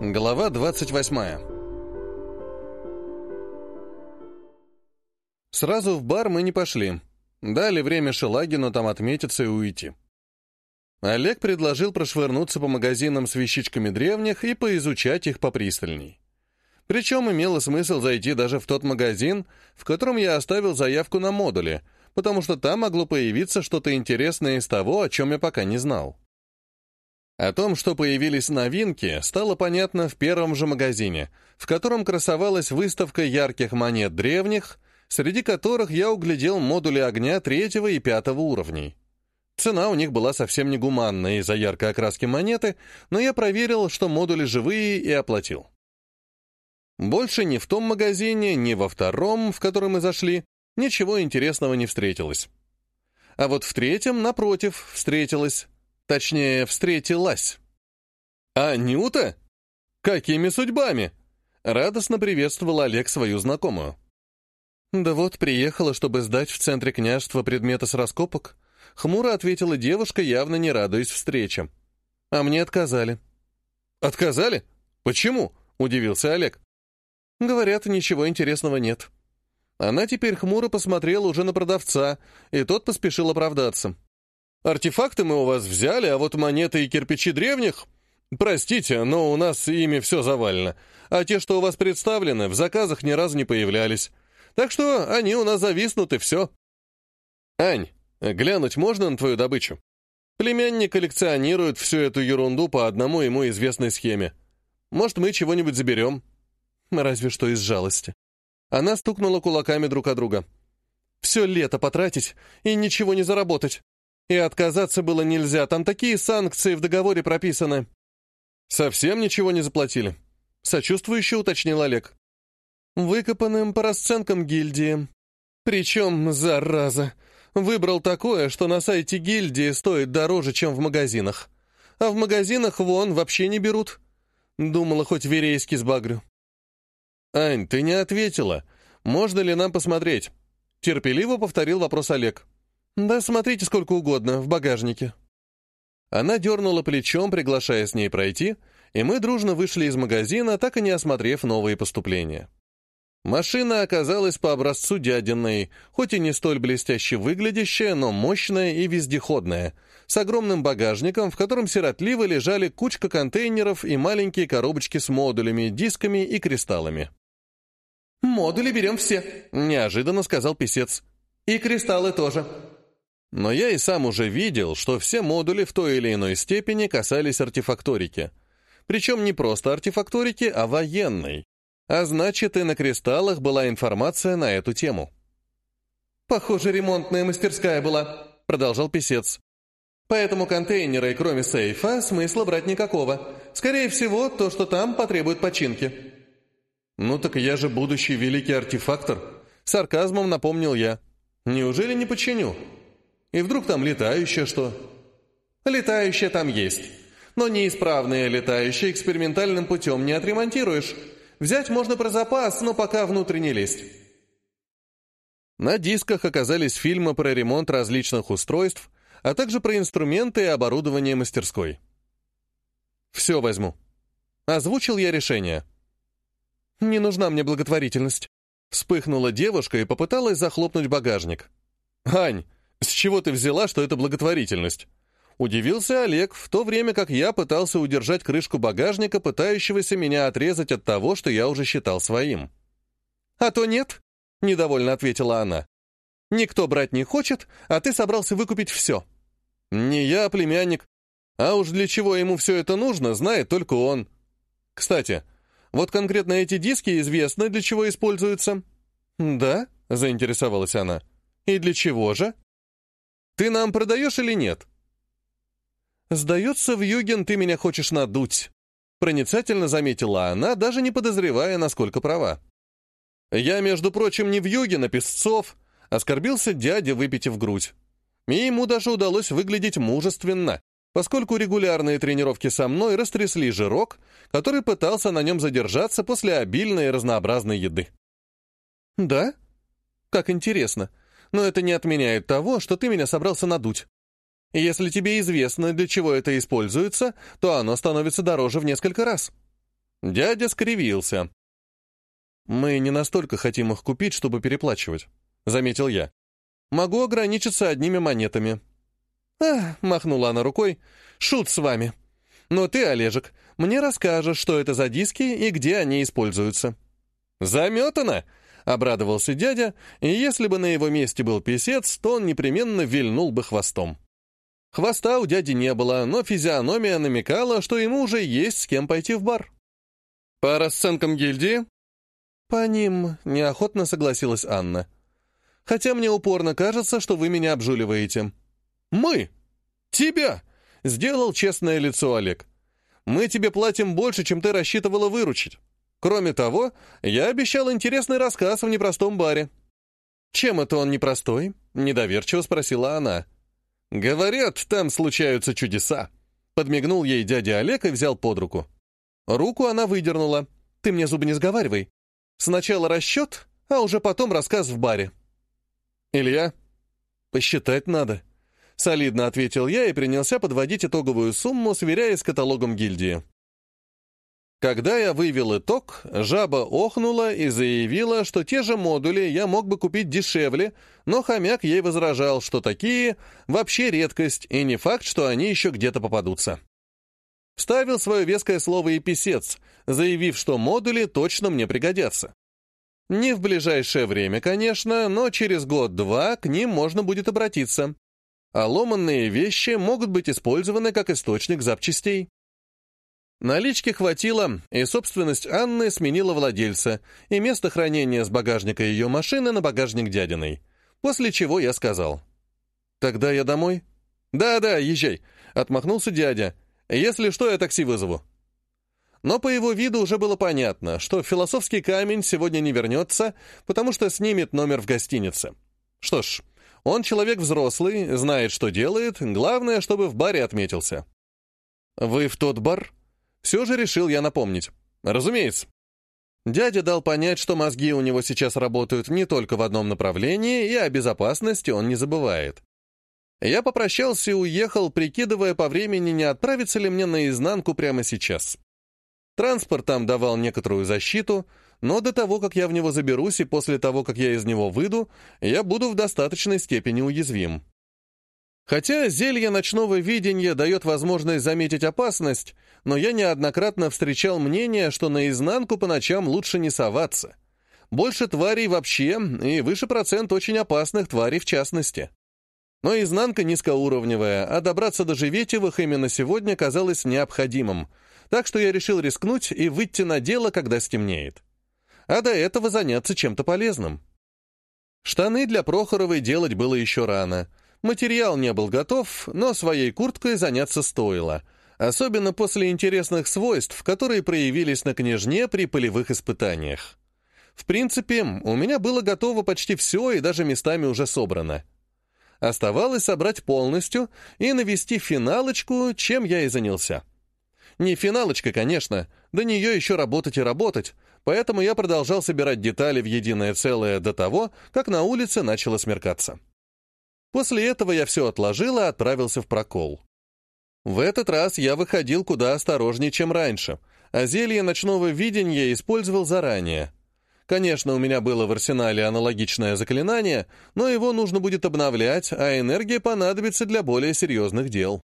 Глава 28 Сразу в бар мы не пошли. Дали время Шелагину там отметиться и уйти. Олег предложил прошвырнуться по магазинам с вещичками древних и поизучать их попристальней. Причем имело смысл зайти даже в тот магазин, в котором я оставил заявку на модули, потому что там могло появиться что-то интересное из того, о чем я пока не знал. О том, что появились новинки, стало понятно в первом же магазине, в котором красовалась выставка ярких монет древних, среди которых я углядел модули огня третьего и пятого уровней. Цена у них была совсем не гуманная из-за яркой окраски монеты, но я проверил, что модули живые, и оплатил. Больше ни в том магазине, ни во втором, в который мы зашли, ничего интересного не встретилось. А вот в третьем, напротив, встретилось Точнее, встретилась. «А Нюта? Какими судьбами?» Радостно приветствовал Олег свою знакомую. «Да вот, приехала, чтобы сдать в центре княжества предметы с раскопок», хмуро ответила девушка, явно не радуясь встрече. «А мне отказали». «Отказали? Почему?» — удивился Олег. «Говорят, ничего интересного нет». Она теперь хмуро посмотрела уже на продавца, и тот поспешил оправдаться. Артефакты мы у вас взяли, а вот монеты и кирпичи древних... Простите, но у нас ими все завалено. А те, что у вас представлены, в заказах ни разу не появлялись. Так что они у нас зависнут, и все. Ань, глянуть можно на твою добычу? Племянник коллекционирует всю эту ерунду по одному ему известной схеме. Может, мы чего-нибудь заберем? Разве что из жалости. Она стукнула кулаками друг о друга. Все лето потратить и ничего не заработать. И отказаться было нельзя, там такие санкции в договоре прописаны. Совсем ничего не заплатили. Сочувствующе уточнил Олег. Выкопанным по расценкам гильдии. Причем, зараза, выбрал такое, что на сайте гильдии стоит дороже, чем в магазинах. А в магазинах вон вообще не берут. Думала, хоть верейский сбагрю. «Ань, ты не ответила. Можно ли нам посмотреть?» Терпеливо повторил вопрос Олег. «Да смотрите сколько угодно, в багажнике». Она дернула плечом, приглашая с ней пройти, и мы дружно вышли из магазина, так и не осмотрев новые поступления. Машина оказалась по образцу дядиной, хоть и не столь блестяще выглядящая, но мощная и вездеходная, с огромным багажником, в котором сиротливо лежали кучка контейнеров и маленькие коробочки с модулями, дисками и кристаллами. «Модули берем все», — неожиданно сказал писец. «И кристаллы тоже». Но я и сам уже видел, что все модули в той или иной степени касались артефакторики. Причем не просто артефакторики, а военной. А значит, и на кристаллах была информация на эту тему. «Похоже, ремонтная мастерская была», — продолжал писец. «Поэтому контейнеры, кроме сейфа, смысла брать никакого. Скорее всего, то, что там, потребует починки». «Ну так я же будущий великий артефактор», — сарказмом напомнил я. «Неужели не починю?» И вдруг там летающее что? Летающее там есть. Но неисправные летающие экспериментальным путем не отремонтируешь. Взять можно про запас, но пока внутрь не лезть. На дисках оказались фильмы про ремонт различных устройств, а также про инструменты и оборудование мастерской. «Все возьму». Озвучил я решение. «Не нужна мне благотворительность». Вспыхнула девушка и попыталась захлопнуть багажник. «Ань, «С чего ты взяла, что это благотворительность?» Удивился Олег, в то время как я пытался удержать крышку багажника, пытающегося меня отрезать от того, что я уже считал своим. «А то нет», — недовольно ответила она. «Никто брать не хочет, а ты собрался выкупить все». «Не я, племянник. А уж для чего ему все это нужно, знает только он. Кстати, вот конкретно эти диски известно, для чего используются». «Да?» — заинтересовалась она. «И для чего же?» Ты нам продаешь или нет?» «Сдается, в Юген ты меня хочешь надуть», — проницательно заметила она, даже не подозревая, насколько права. «Я, между прочим, не в Юген, а Песцов», — оскорбился дядя, выпитив грудь. И ему даже удалось выглядеть мужественно, поскольку регулярные тренировки со мной растрясли жирок, который пытался на нем задержаться после обильной и разнообразной еды. «Да? Как интересно», но это не отменяет того, что ты меня собрался надуть. Если тебе известно, для чего это используется, то оно становится дороже в несколько раз. Дядя скривился. «Мы не настолько хотим их купить, чтобы переплачивать», — заметил я. «Могу ограничиться одними монетами». «Ах», — махнула она рукой, — «шут с вами. Но ты, Олежек, мне расскажешь, что это за диски и где они используются». «Заметано!» — обрадовался дядя, и если бы на его месте был писец, то он непременно вильнул бы хвостом. Хвоста у дяди не было, но физиономия намекала, что ему уже есть с кем пойти в бар. «По расценкам гильдии?» «По ним», — неохотно согласилась Анна. «Хотя мне упорно кажется, что вы меня обжуливаете». «Мы? Тебя?» — сделал честное лицо Олег. «Мы тебе платим больше, чем ты рассчитывала выручить. Кроме того, я обещал интересный рассказ в непростом баре». «Чем это он непростой?» — недоверчиво спросила она. «Говорят, там случаются чудеса», — подмигнул ей дядя Олег и взял под руку. Руку она выдернула. «Ты мне зубы не сговаривай. Сначала расчет, а уже потом рассказ в баре». «Илья, посчитать надо», — солидно ответил я и принялся подводить итоговую сумму, сверяясь с каталогом гильдии. Когда я вывел итог, жаба охнула и заявила, что те же модули я мог бы купить дешевле, но хомяк ей возражал, что такие вообще редкость, и не факт, что они еще где-то попадутся. Вставил свое веское слово и писец, заявив, что модули точно мне пригодятся. Не в ближайшее время, конечно, но через год-два к ним можно будет обратиться. А ломанные вещи могут быть использованы как источник запчастей. Налички хватило, и собственность Анны сменила владельца, и место хранения с багажника ее машины на багажник дядиной. После чего я сказал. «Тогда я домой?» «Да-да, езжай», — отмахнулся дядя. «Если что, я такси вызову». Но по его виду уже было понятно, что философский камень сегодня не вернется, потому что снимет номер в гостинице. Что ж, он человек взрослый, знает, что делает, главное, чтобы в баре отметился. «Вы в тот бар?» Все же решил я напомнить. Разумеется. Дядя дал понять, что мозги у него сейчас работают не только в одном направлении, и о безопасности он не забывает. Я попрощался и уехал, прикидывая по времени, не отправиться ли мне наизнанку прямо сейчас. Транспорт там давал некоторую защиту, но до того, как я в него заберусь и после того, как я из него выйду, я буду в достаточной степени уязвим. Хотя зелье ночного видения дает возможность заметить опасность, но я неоднократно встречал мнение, что наизнанку по ночам лучше не соваться. Больше тварей вообще, и выше процент очень опасных тварей в частности. Но изнанка низкоуровневая, а добраться до Живетевых именно сегодня казалось необходимым, так что я решил рискнуть и выйти на дело, когда стемнеет. А до этого заняться чем-то полезным. Штаны для Прохоровой делать было еще рано — Материал не был готов, но своей курткой заняться стоило, особенно после интересных свойств, которые проявились на княжне при полевых испытаниях. В принципе, у меня было готово почти все и даже местами уже собрано. Оставалось собрать полностью и навести финалочку, чем я и занялся. Не финалочка, конечно, до нее еще работать и работать, поэтому я продолжал собирать детали в единое целое до того, как на улице начало смеркаться. После этого я все отложил и отправился в прокол. В этот раз я выходил куда осторожнее, чем раньше, а зелье ночного видения использовал заранее. Конечно, у меня было в арсенале аналогичное заклинание, но его нужно будет обновлять, а энергия понадобится для более серьезных дел.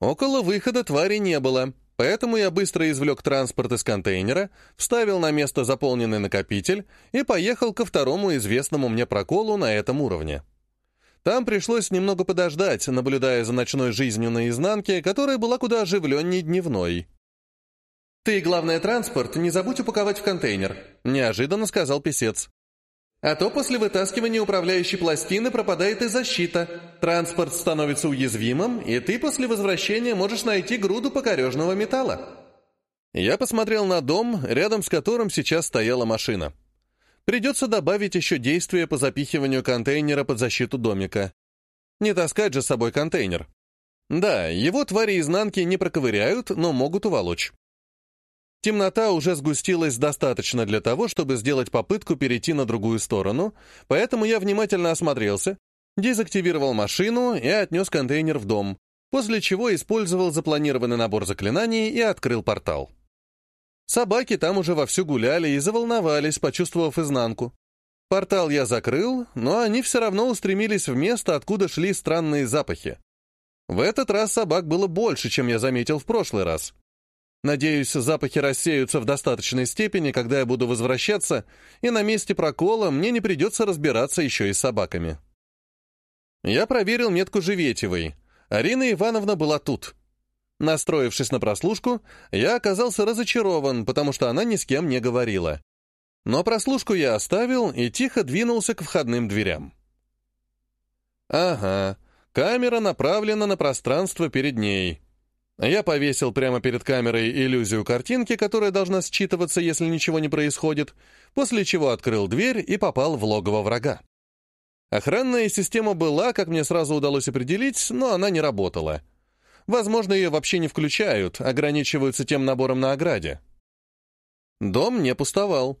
Около выхода твари не было, поэтому я быстро извлек транспорт из контейнера, вставил на место заполненный накопитель и поехал ко второму известному мне проколу на этом уровне. Там пришлось немного подождать, наблюдая за ночной жизнью наизнанке, которая была куда оживленнее дневной. «Ты, главное, транспорт не забудь упаковать в контейнер», — неожиданно сказал писец. «А то после вытаскивания управляющей пластины пропадает и защита, транспорт становится уязвимым, и ты после возвращения можешь найти груду покорежного металла». Я посмотрел на дом, рядом с которым сейчас стояла машина. Придется добавить еще действие по запихиванию контейнера под защиту домика. Не таскать же с собой контейнер. Да, его твари изнанки не проковыряют, но могут уволочь. Темнота уже сгустилась достаточно для того, чтобы сделать попытку перейти на другую сторону, поэтому я внимательно осмотрелся, дезактивировал машину и отнес контейнер в дом, после чего использовал запланированный набор заклинаний и открыл портал. Собаки там уже вовсю гуляли и заволновались, почувствовав изнанку. Портал я закрыл, но они все равно устремились в место, откуда шли странные запахи. В этот раз собак было больше, чем я заметил в прошлый раз. Надеюсь, запахи рассеются в достаточной степени, когда я буду возвращаться, и на месте прокола мне не придется разбираться еще и с собаками. Я проверил метку Живетевой. Арина Ивановна была тут. Настроившись на прослушку, я оказался разочарован, потому что она ни с кем не говорила. Но прослушку я оставил и тихо двинулся к входным дверям. Ага, камера направлена на пространство перед ней. Я повесил прямо перед камерой иллюзию картинки, которая должна считываться, если ничего не происходит, после чего открыл дверь и попал в логово врага. Охранная система была, как мне сразу удалось определить, но она не работала. Возможно, ее вообще не включают, ограничиваются тем набором на ограде. Дом не пустовал.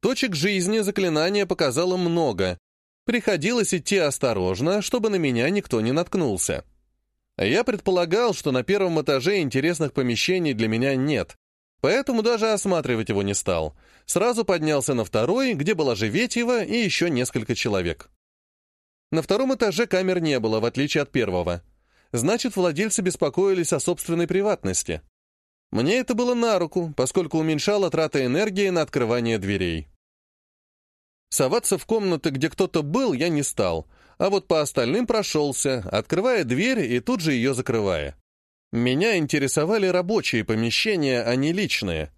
Точек жизни заклинание показало много. Приходилось идти осторожно, чтобы на меня никто не наткнулся. Я предполагал, что на первом этаже интересных помещений для меня нет, поэтому даже осматривать его не стал. Сразу поднялся на второй, где была Живетьева и еще несколько человек. На втором этаже камер не было, в отличие от первого. Значит, владельцы беспокоились о собственной приватности. Мне это было на руку, поскольку уменьшало траты энергии на открывание дверей. Соваться в комнаты, где кто-то был, я не стал, а вот по остальным прошелся, открывая дверь и тут же ее закрывая. Меня интересовали рабочие помещения, а не личные.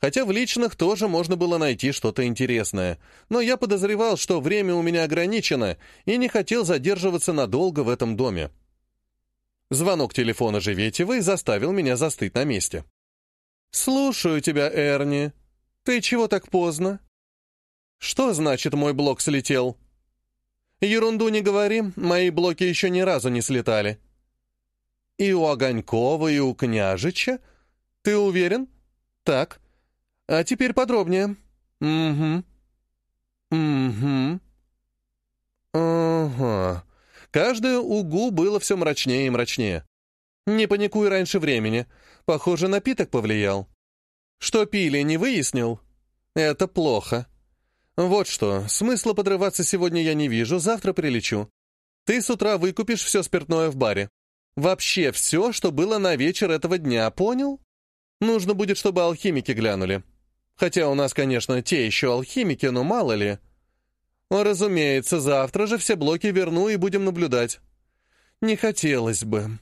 Хотя в личных тоже можно было найти что-то интересное, но я подозревал, что время у меня ограничено и не хотел задерживаться надолго в этом доме. Звонок телефона Живетевой заставил меня застыть на месте. «Слушаю тебя, Эрни. Ты чего так поздно?» «Что значит мой блок слетел?» Ерунду не говори, мои блоки еще ни разу не слетали. И у Огонькова, и у Княжича? Ты уверен? Так. А теперь подробнее. Угу. Угу. Ага. Каждое угу было все мрачнее и мрачнее. Не паникуй раньше времени. Похоже, напиток повлиял. Что пили, не выяснил? Это плохо. «Вот что, смысла подрываться сегодня я не вижу, завтра прилечу. Ты с утра выкупишь все спиртное в баре. Вообще все, что было на вечер этого дня, понял? Нужно будет, чтобы алхимики глянули. Хотя у нас, конечно, те еще алхимики, но мало ли. Разумеется, завтра же все блоки верну и будем наблюдать. Не хотелось бы.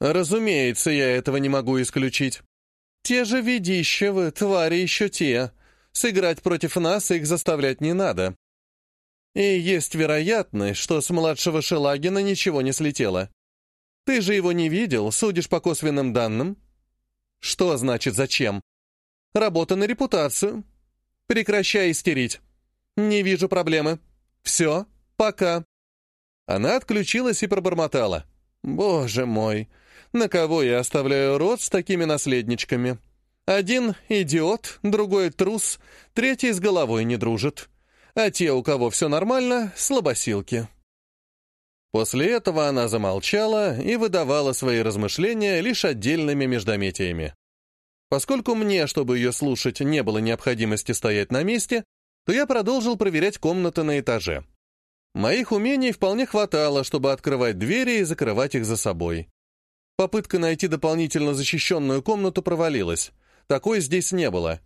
Разумеется, я этого не могу исключить. Те же ведищевы, твари еще те. Сыграть против нас их заставлять не надо. И есть вероятность, что с младшего Шелагина ничего не слетело. Ты же его не видел, судишь по косвенным данным? Что значит зачем? Работа на репутацию. Прекращай истерить. Не вижу проблемы. Все, пока. Она отключилась и пробормотала. Боже мой, на кого я оставляю род с такими наследничками? Один — идиот, другой — трус, третий с головой не дружит. А те, у кого все нормально — слабосилки. После этого она замолчала и выдавала свои размышления лишь отдельными междометиями. Поскольку мне, чтобы ее слушать, не было необходимости стоять на месте, то я продолжил проверять комнаты на этаже. Моих умений вполне хватало, чтобы открывать двери и закрывать их за собой. Попытка найти дополнительно защищенную комнату провалилась. Такой здесь не было.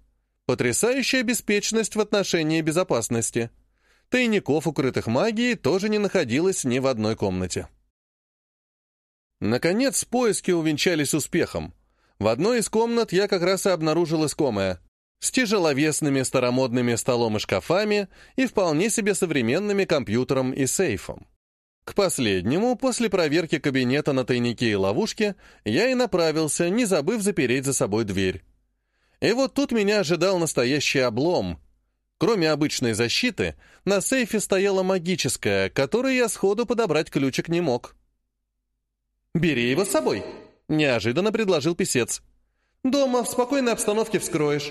Потрясающая беспечность в отношении безопасности. Тайников, укрытых магией, тоже не находилось ни в одной комнате. Наконец, поиски увенчались успехом. В одной из комнат я как раз и обнаружил искомое. С тяжеловесными старомодными столом и шкафами и вполне себе современными компьютером и сейфом. К последнему, после проверки кабинета на тайнике и ловушке, я и направился, не забыв запереть за собой дверь. И вот тут меня ожидал настоящий облом. Кроме обычной защиты, на сейфе стояла магическая, которой я сходу подобрать ключик не мог. «Бери его с собой», — неожиданно предложил писец. «Дома в спокойной обстановке вскроешь».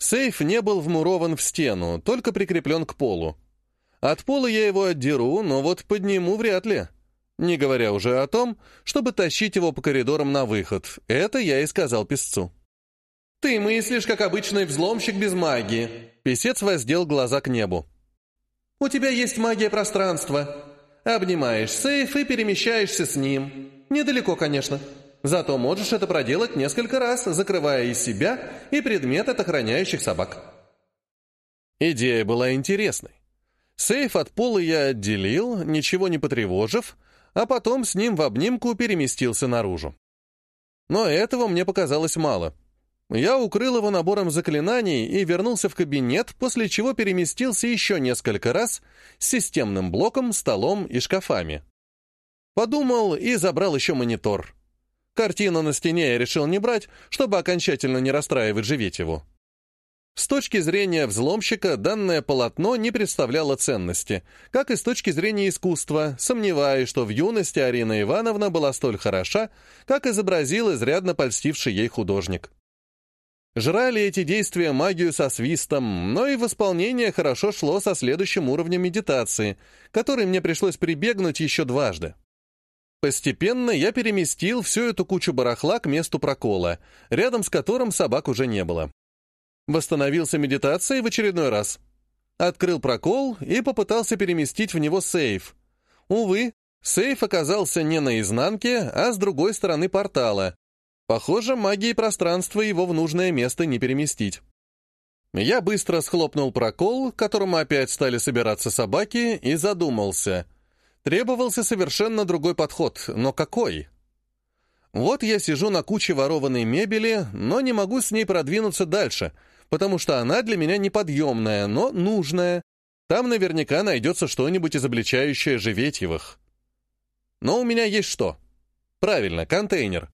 Сейф не был вмурован в стену, только прикреплен к полу. От пола я его отдеру, но вот подниму вряд ли. Не говоря уже о том, чтобы тащить его по коридорам на выход. Это я и сказал писцу. «Ты мыслишь, как обычный взломщик без магии». Песец воздел глаза к небу. «У тебя есть магия пространства. Обнимаешь сейф и перемещаешься с ним. Недалеко, конечно. Зато можешь это проделать несколько раз, закрывая из себя и предмет от охраняющих собак». Идея была интересной. Сейф от пола я отделил, ничего не потревожив, а потом с ним в обнимку переместился наружу. Но этого мне показалось мало. Я укрыл его набором заклинаний и вернулся в кабинет, после чего переместился еще несколько раз с системным блоком, столом и шкафами. Подумал и забрал еще монитор. Картину на стене я решил не брать, чтобы окончательно не расстраивать Живетеву. С точки зрения взломщика данное полотно не представляло ценности, как и с точки зрения искусства, сомневаясь, что в юности Арина Ивановна была столь хороша, как изобразил изрядно польстивший ей художник. Жрали эти действия магию со свистом, но и восполнение хорошо шло со следующим уровнем медитации, который мне пришлось прибегнуть еще дважды. Постепенно я переместил всю эту кучу барахла к месту прокола, рядом с которым собак уже не было. Восстановился медитацией в очередной раз. Открыл прокол и попытался переместить в него сейф. Увы, сейф оказался не на изнанке, а с другой стороны портала, Похоже, магией пространства его в нужное место не переместить. Я быстро схлопнул прокол, к которому опять стали собираться собаки, и задумался. Требовался совершенно другой подход, но какой? Вот я сижу на куче ворованной мебели, но не могу с ней продвинуться дальше, потому что она для меня неподъемная, но нужная. Там наверняка найдется что-нибудь изобличающее Живетьевых. Но у меня есть что? Правильно, контейнер.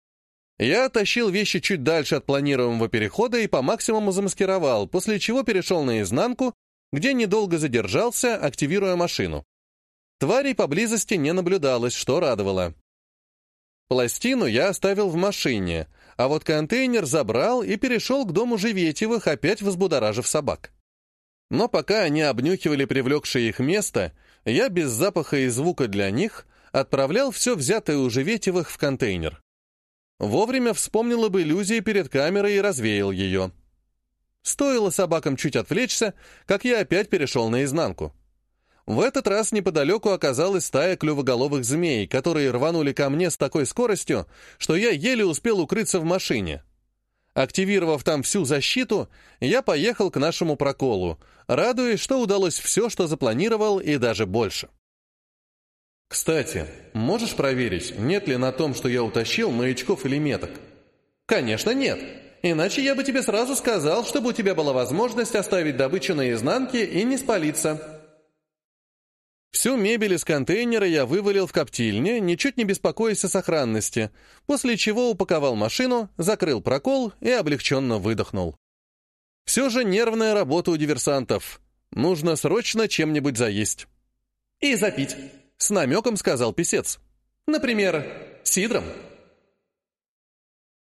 Я тащил вещи чуть дальше от планируемого перехода и по максимуму замаскировал, после чего перешел на изнанку, где недолго задержался, активируя машину. Тварей поблизости не наблюдалось, что радовало. Пластину я оставил в машине, а вот контейнер забрал и перешел к дому Живетевых, опять взбудоражив собак. Но пока они обнюхивали привлекшее их место, я без запаха и звука для них отправлял все взятое у Живетевых в контейнер. Вовремя вспомнил об иллюзии перед камерой и развеял ее. Стоило собакам чуть отвлечься, как я опять перешел наизнанку. В этот раз неподалеку оказалась стая клювоголовых змей, которые рванули ко мне с такой скоростью, что я еле успел укрыться в машине. Активировав там всю защиту, я поехал к нашему проколу, радуясь, что удалось все, что запланировал, и даже больше. «Кстати, можешь проверить, нет ли на том, что я утащил, маячков или меток?» «Конечно нет. Иначе я бы тебе сразу сказал, чтобы у тебя была возможность оставить добычу на изнанке и не спалиться». Всю мебель из контейнера я вывалил в коптильне, ничуть не беспокоясь о сохранности, после чего упаковал машину, закрыл прокол и облегченно выдохнул. Все же нервная работа у диверсантов. Нужно срочно чем-нибудь заесть. «И запить», — с намеком сказал писец. «Например, сидром».